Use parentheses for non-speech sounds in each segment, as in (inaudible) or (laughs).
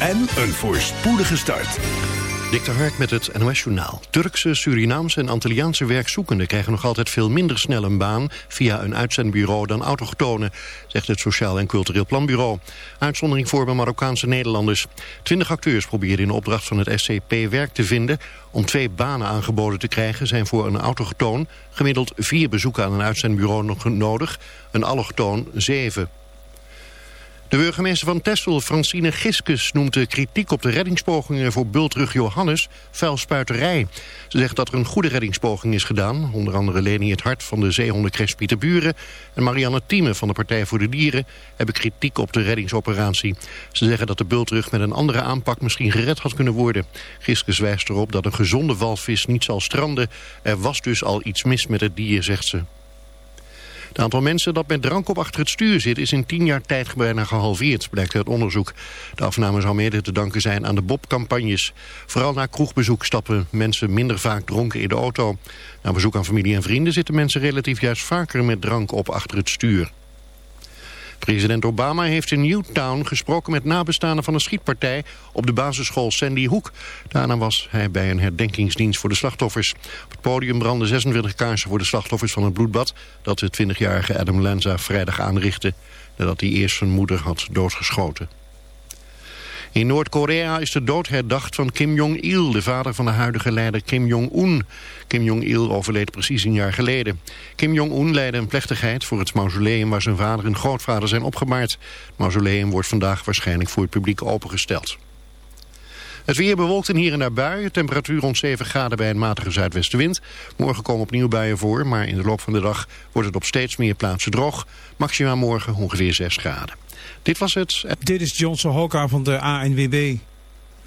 en een voorspoedige start. Dik met het NOS-journaal. Turkse, Surinaamse en Antilliaanse werkzoekenden... krijgen nog altijd veel minder snel een baan via een uitzendbureau dan autochtonen... zegt het Sociaal en Cultureel Planbureau. Uitzondering vormen Marokkaanse Nederlanders. Twintig acteurs proberen in opdracht van het SCP werk te vinden. Om twee banen aangeboden te krijgen zijn voor een autochtoon... gemiddeld vier bezoeken aan een uitzendbureau nog nodig, een allochtoon zeven. De burgemeester van Texel, Francine Giskes, noemt de kritiek op de reddingspogingen voor bultrug Johannes vuilspuiterij. Ze zegt dat er een goede reddingspoging is gedaan. Onder andere Leni het Hart van de zeehondencrash Pieter Buren en Marianne Thieme van de Partij voor de Dieren hebben kritiek op de reddingsoperatie. Ze zeggen dat de bultrug met een andere aanpak misschien gered had kunnen worden. Giskes wijst erop dat een gezonde walvis niet zal stranden. Er was dus al iets mis met het dier, zegt ze. Het aantal mensen dat met drank op achter het stuur zit... is in tien jaar tijd bijna gehalveerd, blijkt uit onderzoek. De afname zou mede te danken zijn aan de Bob-campagnes. Vooral na kroegbezoek stappen mensen minder vaak dronken in de auto. Na bezoek aan familie en vrienden zitten mensen relatief juist vaker met drank op achter het stuur. President Obama heeft in Newtown gesproken met nabestaanden van een schietpartij op de basisschool Sandy Hook. Daarna was hij bij een herdenkingsdienst voor de slachtoffers. Op het podium brandden 26 kaarsen voor de slachtoffers van het bloedbad dat de 20-jarige Adam Lanza vrijdag aanrichtte nadat hij eerst zijn moeder had doodgeschoten. In Noord-Korea is de dood herdacht van Kim Jong-il, de vader van de huidige leider Kim Jong-un. Kim Jong-il overleed precies een jaar geleden. Kim Jong-un leidde een plechtigheid voor het mausoleum waar zijn vader en grootvader zijn opgebaard. Het mausoleum wordt vandaag waarschijnlijk voor het publiek opengesteld. Het weer bewolkt en hier en daar buien. Temperatuur rond 7 graden bij een matige zuidwestenwind. Morgen komen opnieuw buien voor, maar in de loop van de dag wordt het op steeds meer plaatsen droog. Maxima morgen ongeveer 6 graden. Dit was het. Dit is Johnson Hoka van de ANWB.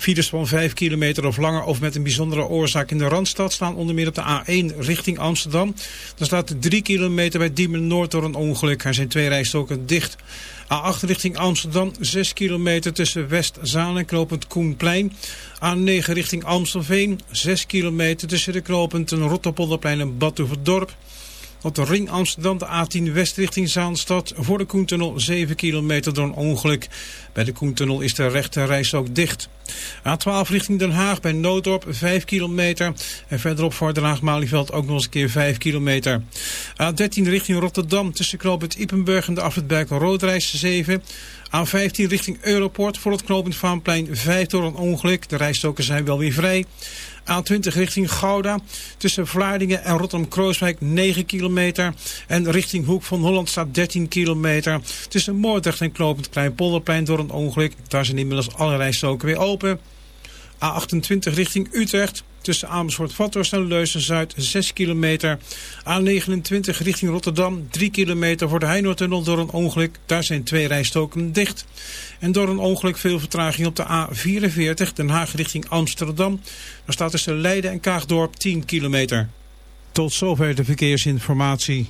Files van 5 kilometer of langer of met een bijzondere oorzaak in de Randstad staan onder meer op de A1 richting Amsterdam. Er staat 3 kilometer bij Diemen Noord door een ongeluk. Er zijn twee rijstoken dicht. A8 richting Amsterdam, 6 kilometer tussen West-Zaan en knooppunt Koenplein. A9 richting Amstelveen, 6 kilometer tussen de knooppunten Rotterpolderplein en Badhoevedorp. Op de ring Amsterdam de A10 West richting Zaanstad voor de Koentunnel 7 kilometer door een ongeluk. Bij de Koentunnel is de rechte reis ook dicht. A12 richting Den Haag bij Noodorp 5 kilometer. En verderop voor Den Haag-Malieveld ook nog eens een keer 5 kilometer. A13 richting Rotterdam tussen knooppunt Ippenburg en de afwitberg Roodreis 7. A15 richting Europort voor het knooppunt Vaanplein 5 door een ongeluk. De rijstoken zijn wel weer vrij. A20 richting Gouda. Tussen Vlaardingen en Rotterdam-Krooswijk 9 kilometer. En richting Hoek van Holland staat 13 kilometer. Tussen Moordrecht en Klopend Kleinpolderplein door een ongeluk. Daar zijn inmiddels alle rijstroken weer open. A28 richting Utrecht. Tussen Amersfoort, Vathorst en Leuzen-Zuid 6 kilometer. A29 richting Rotterdam 3 kilometer voor de Heinoortunnel door een ongeluk. Daar zijn twee rijstoken dicht. En door een ongeluk veel vertraging op de A44 Den Haag richting Amsterdam. Daar staat tussen Leiden en Kaagdorp 10 kilometer. Tot zover de verkeersinformatie.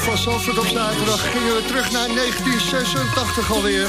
van Zandvoort op zaterdag gingen we terug naar 1986 alweer.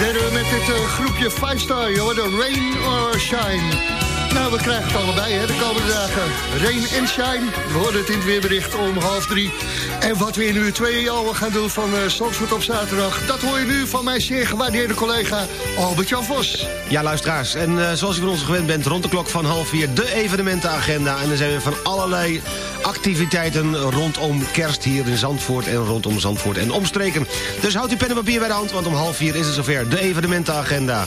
Werden we met dit eh, groepje 5 Star, joh, de Rain or Shine. Nou, we krijgen het allebei hè, de komende dagen. Rain en Shine, we horen het in het weerbericht om half drie. En wat we in uur 2 al gaan doen van uh, op zaterdag... dat hoor je nu van mijn zeer gewaardeerde collega Albert-Jan Vos. Ja, luisteraars, en eh, zoals u van ons gewend bent... rond de klok van half vier de evenementenagenda. En dan zijn we van allerlei activiteiten rondom kerst hier in Zandvoort... en rondom Zandvoort en omstreken. Dus houd uw pen en papier bij de hand, want om half vier is het zover. De evenementenagenda.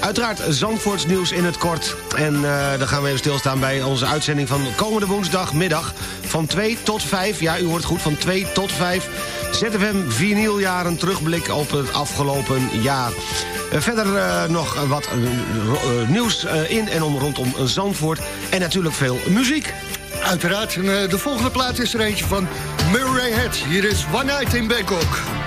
Uiteraard Zandvoorts nieuws in het kort. En uh, dan gaan we even stilstaan bij onze uitzending van komende woensdagmiddag... van 2 tot 5, ja, u hoort goed, van 2 tot 5... ZFM vinyljaren terugblik op het afgelopen jaar. Uh, verder uh, nog wat nieuws in en om rondom Zandvoort. En natuurlijk veel muziek. Uiteraard. En, de volgende plaat is er eentje van Murray Head. Hier is One Night in Bangkok.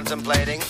contemplating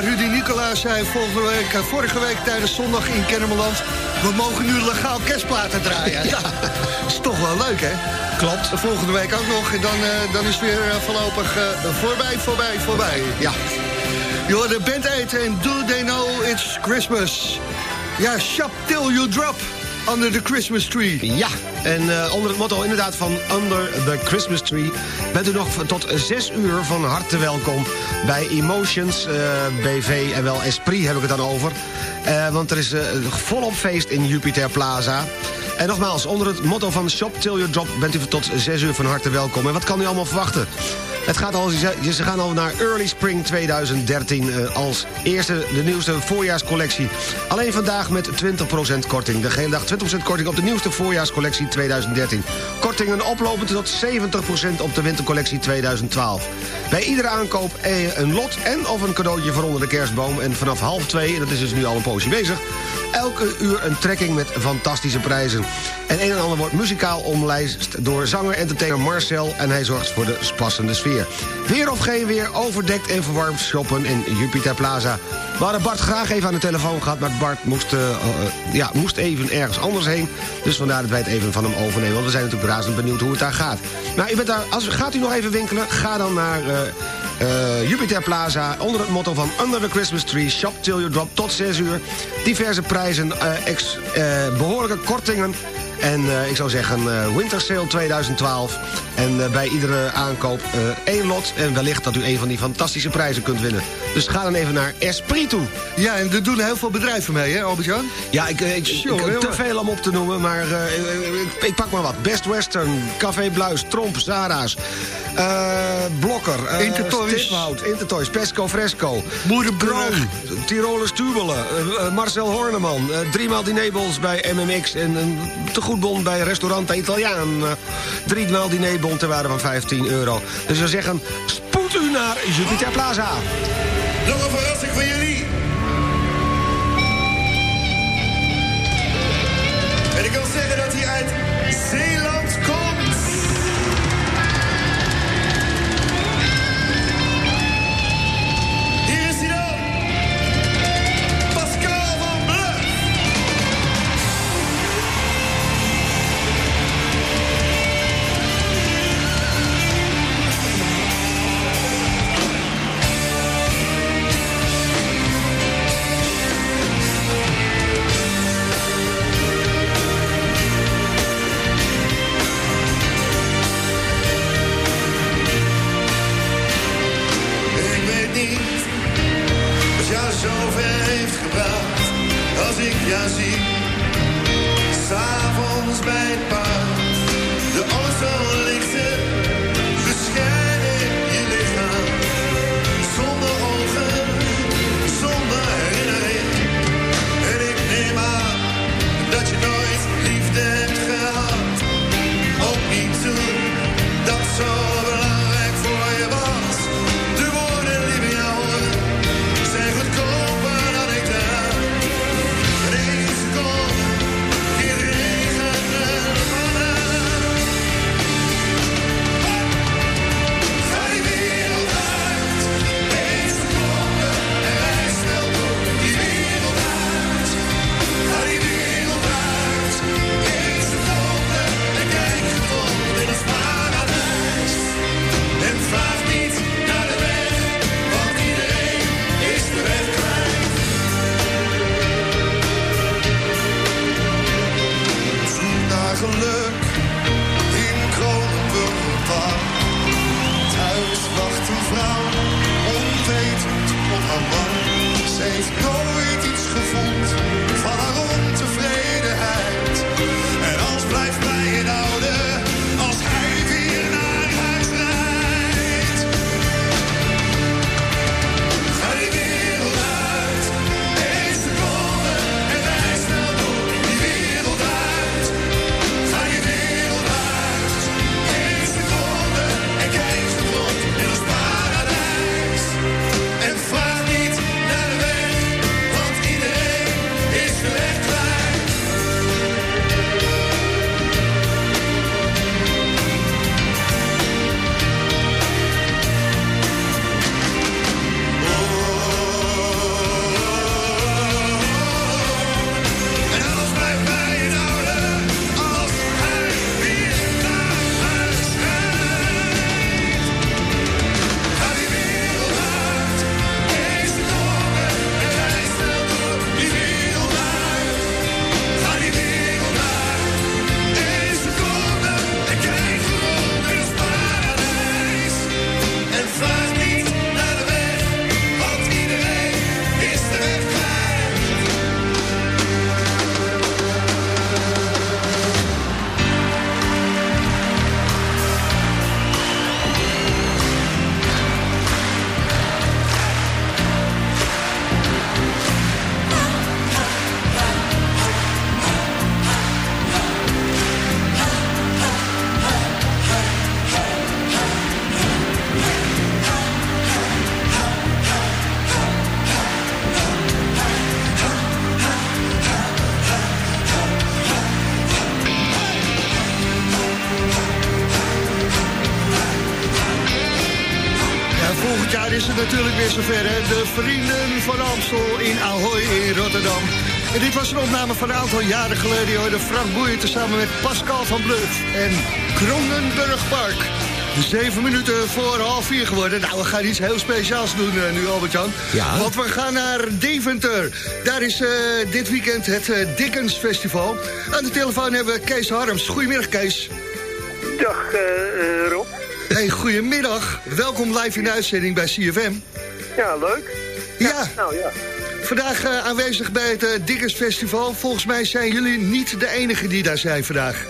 Rudy Nicolaas zei volgende week, eh, vorige week tijdens zondag in Kennemerland... we mogen nu legaal kerstplaten draaien. Ja, (laughs) is toch wel leuk, hè? Klopt. Volgende week ook nog. En dan, eh, dan is weer eh, voorlopig eh, voorbij, voorbij, voorbij. Ja. Joh, de band 8 en Do They Know It's Christmas. Ja, shop till you drop under the Christmas tree. Ja, en eh, onder het motto inderdaad van Under the Christmas Tree... bent u nog tot 6 uur van harte welkom bij Emotions, eh, BV en wel Esprit heb ik het dan over. Eh, want er is eh, volop feest in Jupiter Plaza. En nogmaals, onder het motto van Shop Till You Drop... bent u tot 6 uur van harte welkom. En wat kan u allemaal verwachten? Het gaat al, ze gaan al naar Early Spring 2013 eh, als eerste de nieuwste voorjaarscollectie. Alleen vandaag met 20% korting. De hele dag 20% korting op de nieuwste voorjaarscollectie 2013. Kortingen oplopend tot 70% op de wintercollectie 2012. Bij iedere aankoop een lot en of een cadeautje voor onder de kerstboom. En vanaf half twee, en dat is dus nu al een poosje bezig... elke uur een trekking met fantastische prijzen. En een en ander wordt muzikaal omlijst door zanger entertainer Marcel... en hij zorgt voor de spassende sfeer. Weer of geen weer, overdekt en verwarmd shoppen in Jupiter Plaza. We hadden Bart graag even aan de telefoon gehad... maar Bart moest, eh, eh, ja, moest even ergens anders heen. Dus vandaar dat wij het even van hem overnemen. Want we zijn natuurlijk razend benieuwd hoe het daar gaat. Nou, u bent daar, als, gaat u nog even winkelen? Ga dan naar... eh, eh, Jupiter Plaza onder het motto van Under the Christmas Tree. Shop till you drop tot 6 uur. Diverse prijzen, eh, eh, behoorlijke kortingen. En eh, ik zou zeggen uh, Winter Sale 2012. En eh, bij iedere aankoop één lot. En wellicht dat u een van die fantastische prijzen kunt winnen. Dus ga dan even naar Esprit toe. Ja, en er doen heel veel bedrijven mee, hè Albert-Jan? Ja, ik, ik, te veel om op te noemen, maar ik, ik, pak maar wat. Best Western, Café Bluis, Tromp, Zara's, Blokker, Intertoys, Stiphout, Intertoys, Pesco Fresco, Moerenbroon, Tiroler Stubelen, Marcel Horneman, driemaal Dinables bij MMX en een goedbon bij Restaurante Italiaan. Eh, diner dinerbon te waarde van 15 euro. Dus we zeggen, spoed u naar Jupiter Plaza. Nog een verrassing voor jullie. En ik wil zeggen dat hij uit aantal jaren geleden hoorde Frank Boeien samen met Pascal van Bluff en Kronenburgpark. Zeven minuten voor half vier geworden. Nou, we gaan iets heel speciaals doen eh, nu, Albert-Jan. Ja. Want we gaan naar Deventer. Daar is eh, dit weekend het uh, Dickens Festival. Aan de telefoon hebben we Kees Harms. Goedemiddag, Kees. Dag, Rob. Hey, goedemiddag. Welkom live in de uitzending bij CFM. Ja, leuk. Ja. Nou, ja. Vandaag eh, aanwezig bij het eh, Dickens Festival. Volgens mij zijn jullie niet de enige die daar zijn vandaag.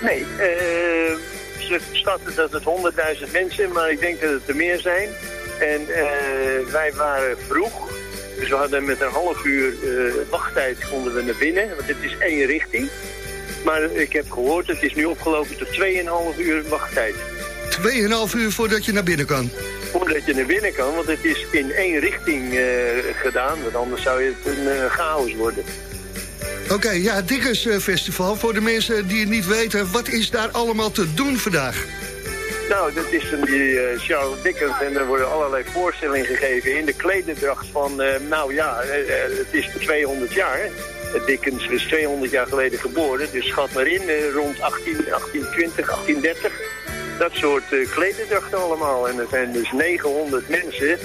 Nee, eh ze schatten dat het 100.000 mensen, maar ik denk dat het er meer zijn. En wij waren vroeg, dus we hadden met een half uur wachttijd konden we naar binnen, want het is één richting. Maar ik heb gehoord, het is nu opgelopen tot 2,5 uur wachttijd. Tweeënhalf uur voordat je naar binnen kan. Voordat je naar binnen kan, want het is in één richting eh, gedaan, want anders zou het een eh, chaos worden. Oké, ja, Dickens eh, Festival. Voor de mensen die het niet weten, wat is daar allemaal te doen vandaag? Nou, dat is een, die Charles Dickens en er worden allerlei voorstellingen gegeven in de klederdracht van, nou ja, het is 200 jaar. Dickens is 200 jaar geleden geboren, dus schat maar in, rond 18, 1820, 1830. Dat soort klederdrachten allemaal. En er zijn dus 900 mensen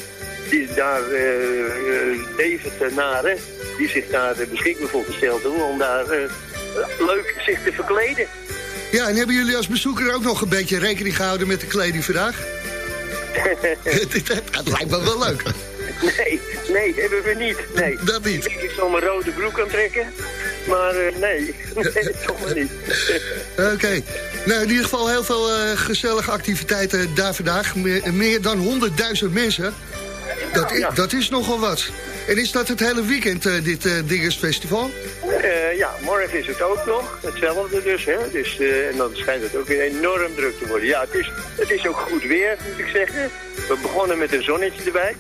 die daar eh eh, Deventenaren, die zich daar beschikbaar voor gesteld hebben om daar leuk zich te verkleden. Ja, en hebben jullie als bezoeker ook nog een beetje rekening gehouden met de kleding vandaag? (laughs) (laughs) Het lijkt me wel leuk. Nee, nee, hebben we niet. Nee. Dat niet. Ik, zal mijn rode broek aantrekken. Maar nee, (laughs) nee, toch maar niet. Oké. Nou, in ieder geval heel veel eh, gezellige activiteiten daar vandaag. Meer, meer dan 100.000 mensen. Dat, i- dat is nogal wat. En is dat het hele weekend, eh, dit eh Diggers Festival? Eh, ja, morgen is het ook nog. Hetzelfde dus, hè. Dus, en dan schijnt het ook weer enorm druk te worden. Ja, het is, het is ook goed weer, moet ik zeggen. We begonnen met een zonnetje erbij.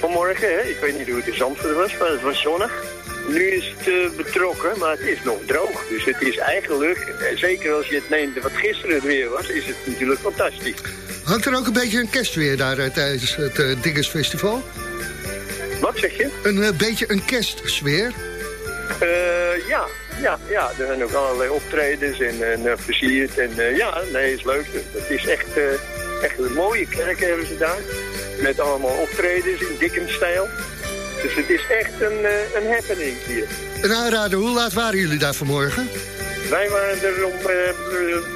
Vanmorgen, hè. Ik weet niet hoe het in Zandvoort was, maar het was zonnig. Nu is het eh, betrokken, maar het is nog droog. Dus het is eigenlijk, zeker als je het neemt wat gisteren het weer was, is het natuurlijk fantastisch. Hangt er ook een beetje een kerstweer daar eh, tijdens het Diggers Festival? Wat zeg je? Een beetje een kerstsfeer? Ja, ja, ja, er zijn ook allerlei optredens en, en versierd. En ja, nee, is leuk. Het is echt, echt een mooie kerk hebben ze daar. Met allemaal optredens in Dickens-stijl. Dus het is echt een, eh, een happening hier. Een aanrader, hoe laat waren jullie daar vanmorgen? Wij waren er om eh, eh,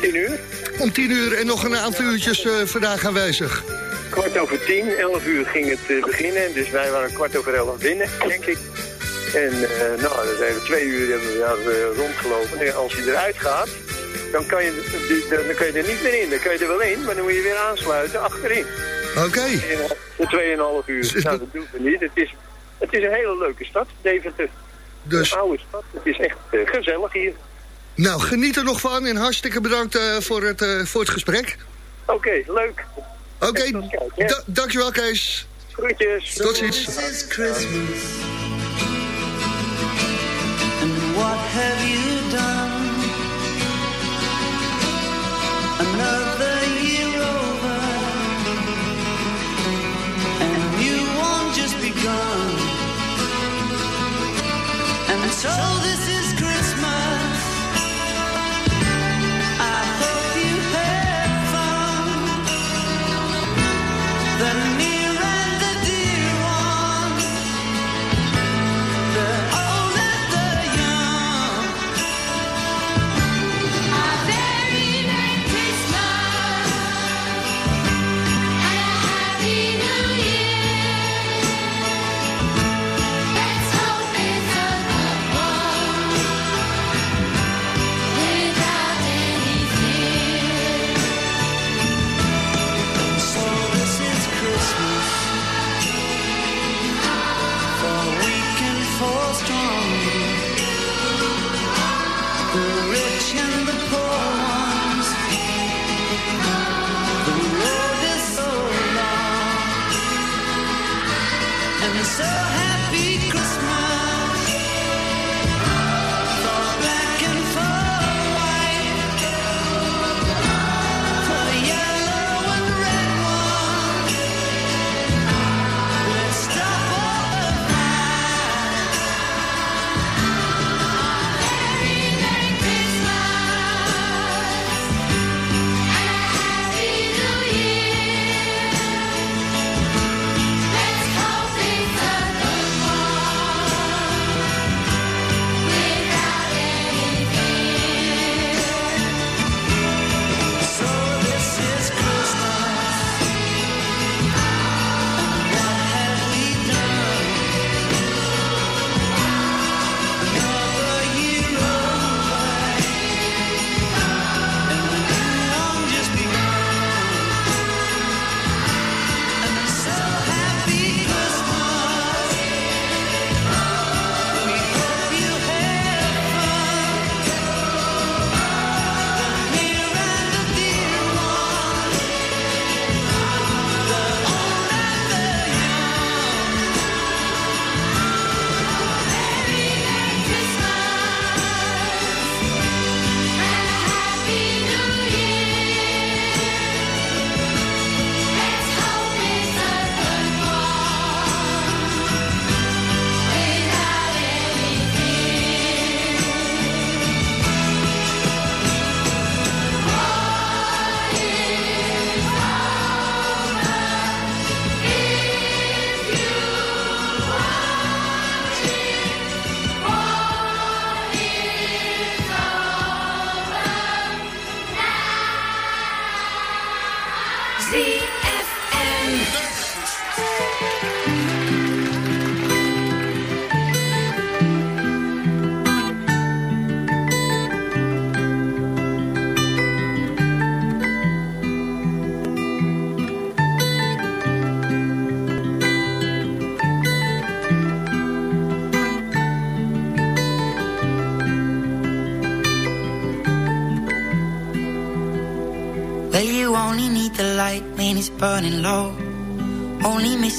tien uur. Om tien uur en nog een aantal uurtjes vandaag aanwezig. Kwart over tien, elf uur ging het beginnen. Dus wij waren kwart over elf binnen, denk ik. En nou, dan zijn we twee uur hebben we daar rondgelopen. En als je eruit gaat, dan kan, je, dan kan je er niet meer in. Dan kan je er wel in, maar dan moet je weer aansluiten achterin. Oké. Voor tweeënhalf uur. Nou, dat doen we niet. Het is, het is een hele leuke stad, Deventer. Dus- Een oude stad. Het is echt eh, gezellig hier. Nou, geniet er nog van en hartstikke bedankt eh, voor, het, eh, voor het gesprek. Oké, leuk. Oké, da- dankjewel Kees. Groetjes. Tot ziens. This is Christmas. And what have you done? Another year over. And you won't just begun. And so this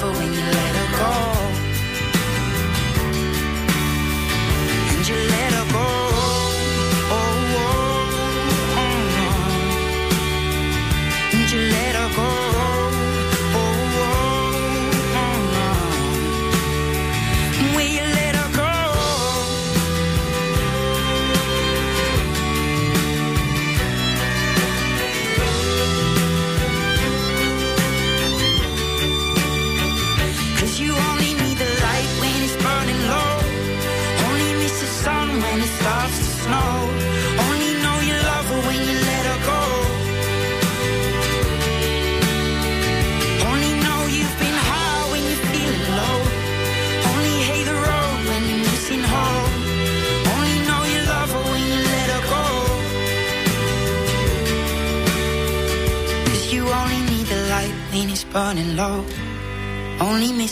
You when you let her go. And you let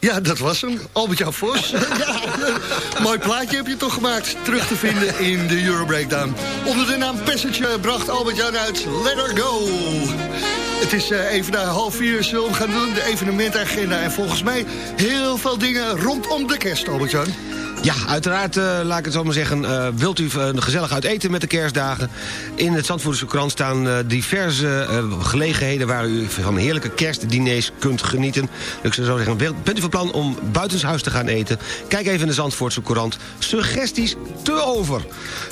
Ja, dat was hem. Albert-Jan Vos. (laughs) ja, mooi plaatje heb je toch gemaakt. Terug te vinden in de Euro Breakdown. Onder de naam Passage bracht Albert-Jan uit Let Her Go. Het is eh, even na half vier zullen we gaan doen. De evenementagenda. En volgens mij heel veel dingen rondom de kerst, Albert-Jan. Ja, uiteraard, eh, laat ik het zo maar zeggen... eh, wilt u eh, gezellig uit eten met de kerstdagen? In het Zandvoortse krant staan diverse gelegenheden... waar u van heerlijke kerstdiners kunt genieten. Ik zou zo zeggen, bent u van plan om buitenshuis te gaan eten? Kijk even in de Zandvoortse krant. Suggesties te over.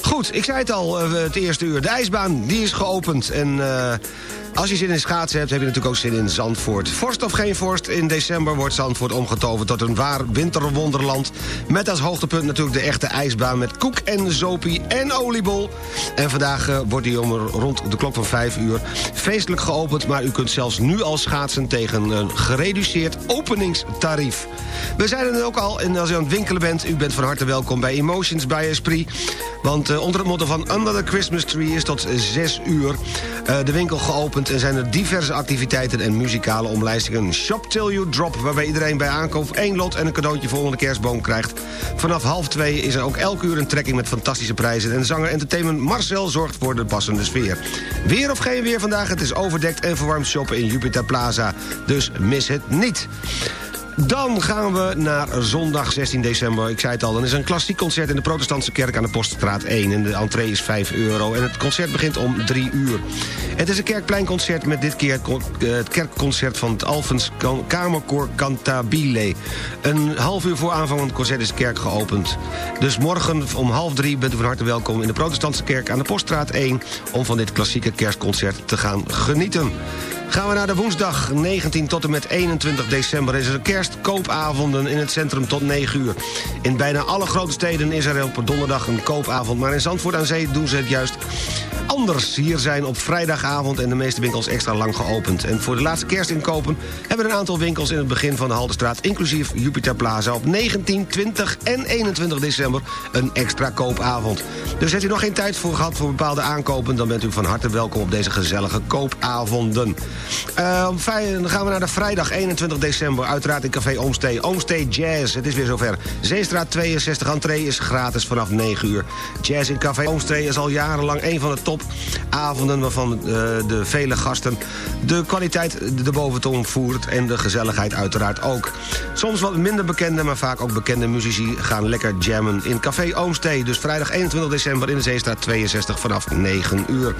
Goed, ik zei het al, het eerste uur. De ijsbaan, die is geopend. En... als je zin in schaatsen hebt, heb je natuurlijk ook zin in Zandvoort. Vorst of geen vorst, in december wordt Zandvoort omgetoverd tot een waar winterwonderland. Met als hoogtepunt natuurlijk de echte ijsbaan met koek en zopie en oliebol. En vandaag eh, wordt die om rond de klok van 5 uur feestelijk geopend. Maar u kunt zelfs nu al schaatsen tegen een gereduceerd openingstarief. We zijn er ook al en als u aan het winkelen bent... u bent van harte welkom bij Emotions bij Esprit. Want eh, onder het motto van Under the Christmas Tree is tot 6 uur eh, de winkel geopend. En zijn er diverse activiteiten en muzikale omlijstingen. Shop Till You Drop, waarbij iedereen bij aankoop één lot en een cadeautje voor onder de kerstboom krijgt. Vanaf half twee is er ook elk uur een trekking met fantastische prijzen. En zanger Entertainment Marcel zorgt voor de passende sfeer. Weer of geen weer vandaag, het is overdekt en verwarmd shoppen in Jupiter Plaza. Dus mis het niet. Dan gaan we naar zondag 16 december. Ik zei het al, dan is een klassiek concert in de protestantse kerk aan de Poststraat 1. En de entree is 5 euro en het concert begint om 3 uur. Het is een kerkpleinconcert met dit keer eh, het kerkconcert van het Alphens Kamerkoor Cantabile. Een half uur voor aanvang van het concert is de kerk geopend. Dus morgen om half drie bent u van harte welkom in de protestantse kerk aan de Poststraat 1... om van dit klassieke kerstconcert te gaan genieten. Gaan we naar de woensdag 19 tot en met 21 december... is er kerstkoopavonden in het centrum tot 9 uur. In bijna alle grote steden is er op donderdag een koopavond... maar in Zandvoort aan Zee doen ze het juist anders. Hier zijn op vrijdagavond en de meeste winkels extra lang geopend. En voor de laatste kerstinkopen hebben een aantal winkels... in het begin van de Haltestraat, inclusief Jupiter Plaza... op 19, 20 en 21 december een extra koopavond. Dus heeft u nog geen tijd voor gehad voor bepaalde aankopen... dan bent u van harte welkom op deze gezellige koopavonden. Eh, dan gaan we naar de vrijdag 21 december. Uiteraard in Café Oomstee. Oomstee Jazz. Het is weer zover. Zeestraat 62. Entree is gratis vanaf 9 uur. Jazz in Café Oomstee is al jarenlang een van de topavonden... waarvan eh, de vele gasten de kwaliteit de boventoon voert... en de gezelligheid uiteraard ook. Soms wat minder bekende, maar vaak ook bekende muzici... gaan lekker jammen in Café Oomstee. Dus vrijdag 21 december in de Zeestraat 62 vanaf 9 uur.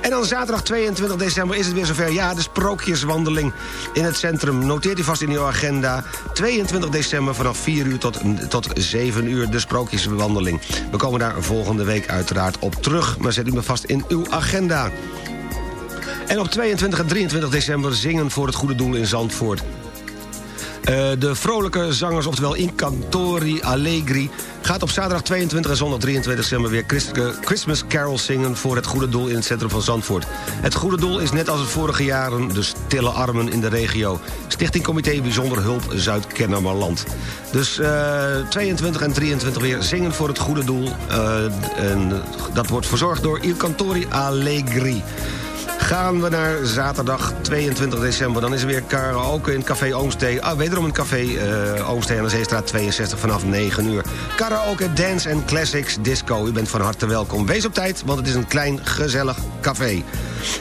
En dan zaterdag 22 december is het weer zover. Ja, de sprookjeswandeling in het centrum. Noteert u vast in uw agenda. 22 december vanaf 4 uur tot, tot 7 uur de sprookjeswandeling. We komen daar volgende week uiteraard op terug. Maar zet u me vast in uw agenda. En op 22 en 23 december zingen voor het goede doel in Zandvoort. Eh, de vrolijke zangers, oftewel Incantori Allegri... gaat op zaterdag 22 en zondag 23 december... weer Christmas carols zingen voor het goede doel in het centrum van Zandvoort. Het goede doel is net als het vorige jaren de stille armen in de regio. Stichting Comité Bijzonder Hulp Zuid-Kennemerland. Dus eh, 22 en 23 weer zingen voor het goede doel. Eh, en dat wordt verzorgd door Il Cantori Allegri. Gaan we naar zaterdag 22 december. Dan is er weer karaoke in Café Oomstee. Ah, wederom in Café eh Oomstee aan de Zeestraat 62 vanaf 9 uur. Karaoke, dance en classics disco. U bent van harte welkom. Wees op tijd, want het is een klein gezellig café.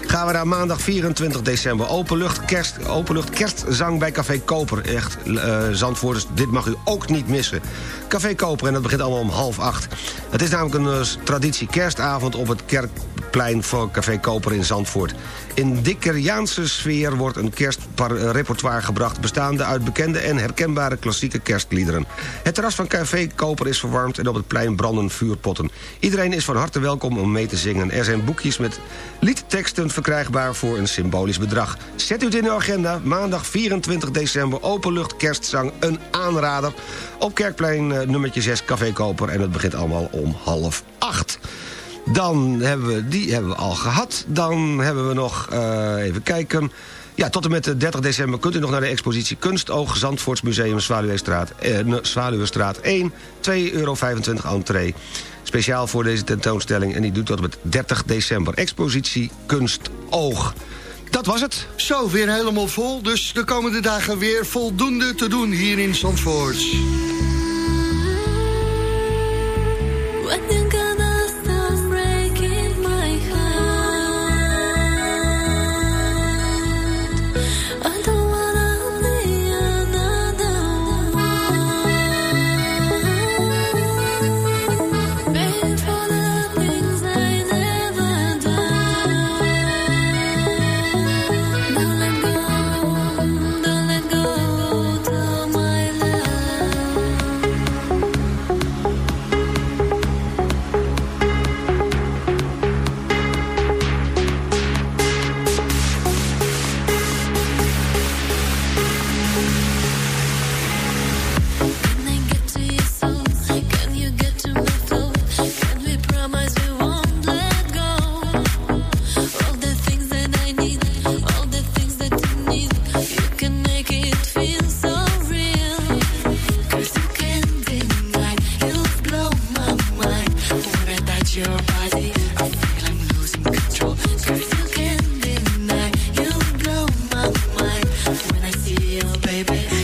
Gaan we naar maandag 24 december. Openlucht, kerst, openlucht kerstzang bij Café Koper. Echt, eh Zandvoorters, dit mag u ook niet missen. Café Koper en dat begint allemaal om half acht. Het is namelijk een eh, traditie kerstavond op het Kerkplein voor Café Koper in Zandvoort. In Dickeriaanse sfeer wordt een kerstrepertoire gebracht... bestaande uit bekende en herkenbare klassieke kerstliederen. Het terras van Café Koper is verwarmd en op het plein branden vuurpotten. Iedereen is van harte welkom om mee te zingen. Er zijn boekjes met liedteksten verkrijgbaar voor een symbolisch bedrag. Zet u het in uw agenda. Maandag 24 december openlucht kerstzang een aanrader... op Kerkplein eh, nummertje 6 Café Koper. En het begint allemaal om half acht. Dan hebben we, die hebben we al gehad. Dan hebben we nog, eh, even kijken... Ja, tot en met de 30 december kunt u nog naar de expositie Kunstoog... Zandvoortsmuseum Zwaluweestraat, eh, Zwaluwestraat 1, 2,25 euro entree. Speciaal voor deze tentoonstelling en die doet tot en met 30 december. Expositie Kunstoog. Dat was het. Zo, weer helemaal vol. Dus de komende dagen weer voldoende te doen hier in Zandvoort. baby.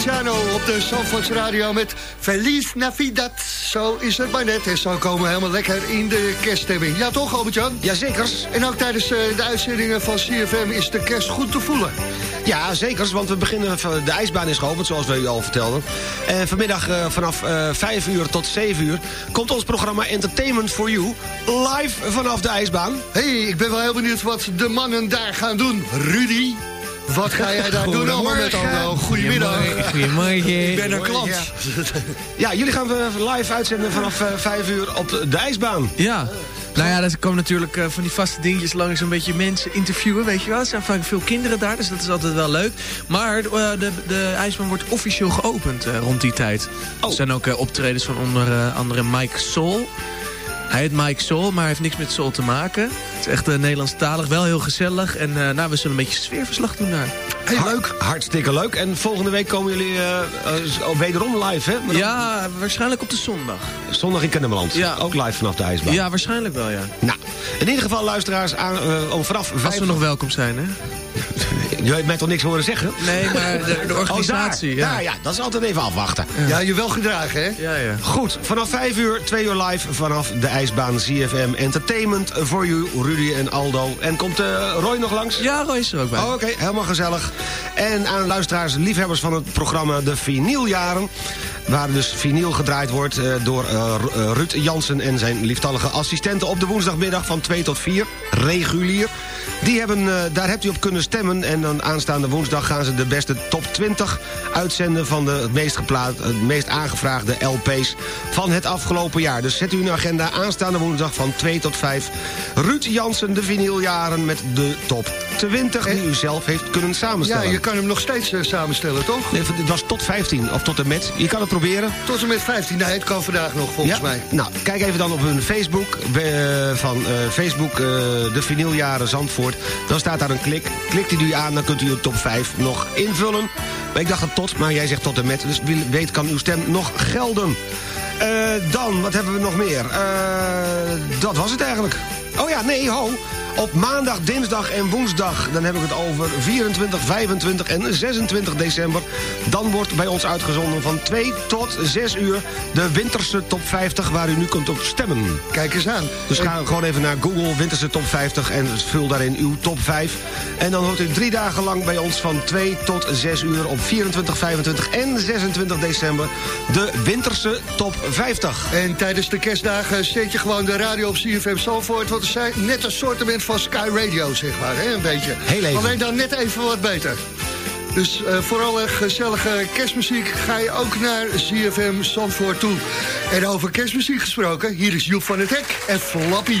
Feliciano op de Zandvoorts Radio met Feliz Navidad. Zo is het maar net. En zo komen we helemaal lekker in de kerststemming. Ja toch, Albert-Jan? Jazeker. En ook tijdens eh, de uitzendingen van CFM is de kerst goed te voelen. Ja, zeker, want we beginnen, van- de ijsbaan is geopend, zoals we u al vertelden. En vanmiddag eh, vanaf eh 5 uur tot 7 uur komt ons programma Entertainment for You live vanaf de ijsbaan. hey, ik ben wel heel benieuwd wat de mannen daar gaan doen. Rudy, wat ga jij daar doen allemaal met? Goedemiddag. Goedemorgen. Ik ben een klant. Ja, jullie gaan we live uitzenden vanaf eh 5 uur op de ijsbaan. Ja. Nou ja, er komen natuurlijk eh, van die vaste dingetjes langs een beetje mensen interviewen, weet je wel. Er zijn vaak veel kinderen daar, dus dat is altijd wel leuk. Maar eh, de, de ijsbaan wordt officieel geopend eh, rond die tijd. Er zijn ook eh, optredens van onder eh, andere Mike Soul. Hij heet Mike Soul, maar hij heeft niks met Soul te maken. Het is echt uh, Nederlandstalig, wel heel gezellig. En eh, nou, we zullen een beetje sfeerverslag doen daar. Heel leuk. Hartstikke leuk. En volgende week komen jullie eh, wederom live, hè? Dan- Ja, waarschijnlijk op de zondag. Zondag in Kennemerland. Ja. Ook live vanaf de ijsbaan. Ja, waarschijnlijk wel, ja. Nou, in ieder geval luisteraars aan, eh, om vanaf. Als we nog welkom zijn, hè? (laughs) Je hebt mij toch niks horen zeggen? Nee, maar de, de (laughs) organisatie, Oh, ja. daar. ja. Ja, dat is altijd even afwachten. Ja, je wel gedragen, hè? Ja, ja. Goed, vanaf 5 uur, 2 uur live vanaf de ijsbaan CFM Entertainment voor u, Rudy en Aldo. En komt Roy nog langs? Ja, Roy is er ook bij. Oh, Oké, helemaal gezellig. En aan luisteraars, liefhebbers van het programma De Vinyljaren... waar dus vinyl gedraaid wordt eh, door eh, eh, Ruud Jansen en zijn lieftallige assistenten... op de woensdagmiddag van 2 tot 4, regulier. Die hebben, eh, daar hebt u op kunnen stemmen. En dan aanstaande woensdag gaan ze de beste top 20 uitzenden... van de meest, gepla- het meest aangevraagde LP's van het afgelopen jaar. Dus zet u uw agenda aanstaande woensdag van 2 tot 5. Ruud Jansen, de vinyljaren met de top 20... die u zelf heeft kunnen Ja, samenstellen. je kan hem nog steeds eh, samenstellen, toch? Nee, het was tot 15, of tot en met. Je kan het proberen. Tot en met 15. Nee, het kan vandaag nog, volgens Ja? mij. Nou, kijk even dan op hun Facebook. eh, van eh, Facebook, eh, de vinyljaren Zandvoort. Dan staat daar een klik. Klikt u die aan, dan kunt u uw top 5 nog invullen. Maar ik dacht dat tot, maar jij zegt tot en met. Dus wie weet kan uw stem nog gelden. Eh, dan, wat hebben we nog meer? Eh, dat was het eigenlijk. Oh ja, nee, ho. Op maandag, dinsdag en woensdag, dan heb ik het over 24, 25 en 26 december. Dan wordt bij ons uitgezonden van 2 tot 6 uur de winterse top 50 waar u nu kunt op stemmen. Kijk eens aan. Dus ga gewoon even naar Google winterse top 50 en vul daarin uw top 5. En dan hoort u drie dagen lang bij ons van 2 tot 6 uur op 24, 25 en 26 december de winterse top 50. En tijdens de kerstdagen zet je gewoon de radio op CFM Zalvoort. Want het zijn net een soort van Sky Radio, zeg maar. Hè? Een beetje. Heel even. Alleen dan net even wat beter. Dus eh, voor alle gezellige kerstmuziek ga je ook naar CFM Zandvoort toe. En over kerstmuziek gesproken, hier is Joep van het Hek en Flappy.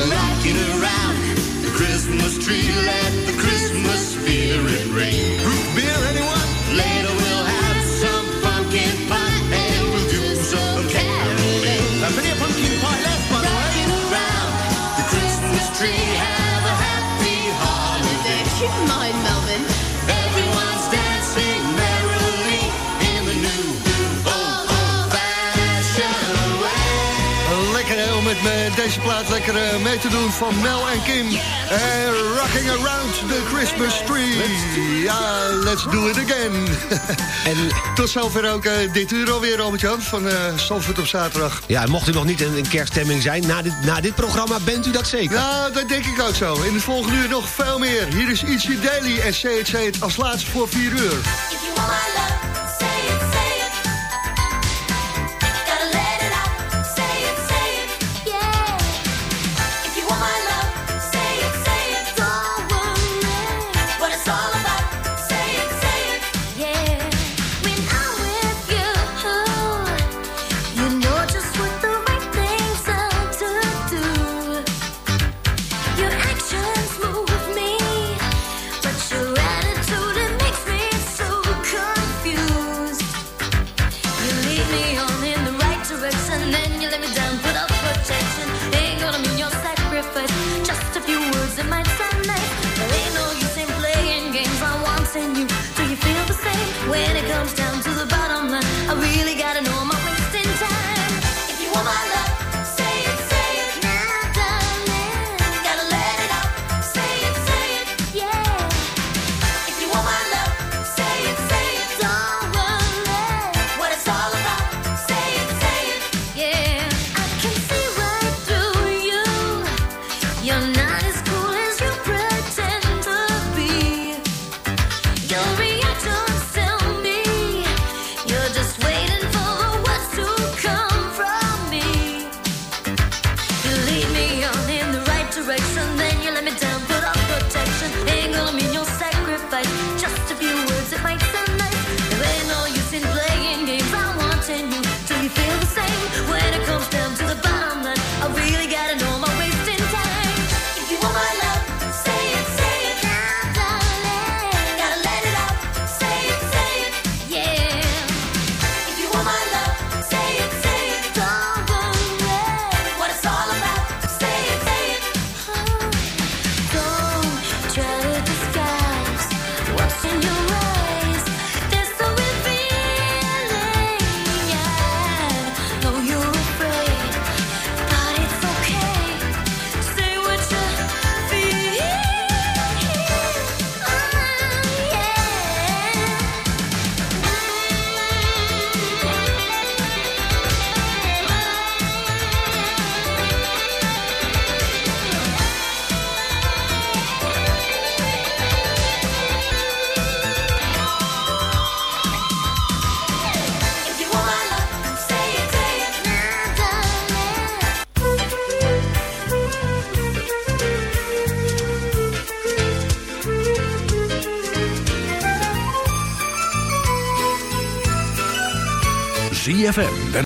rocking around the Christmas tree. Let the Christmas spirit ring. Root beer, anyone? Later. deze plaat lekker eh, mee te doen van Mel en Kim. Rocking around the Christmas tree. Ja, let's do it again. (laughs) en tot zover ook eh, dit uur alweer, Robert Jan van uh, Zandvoort op zaterdag. Ja, mocht u nog niet in, kerststemming zijn, na dit, na dit programma bent u dat zeker. ja dat denk ik ook zo. In de volgende uur nog veel meer. Hier is Ietsje Daily en CHC als laatste voor 4 uur.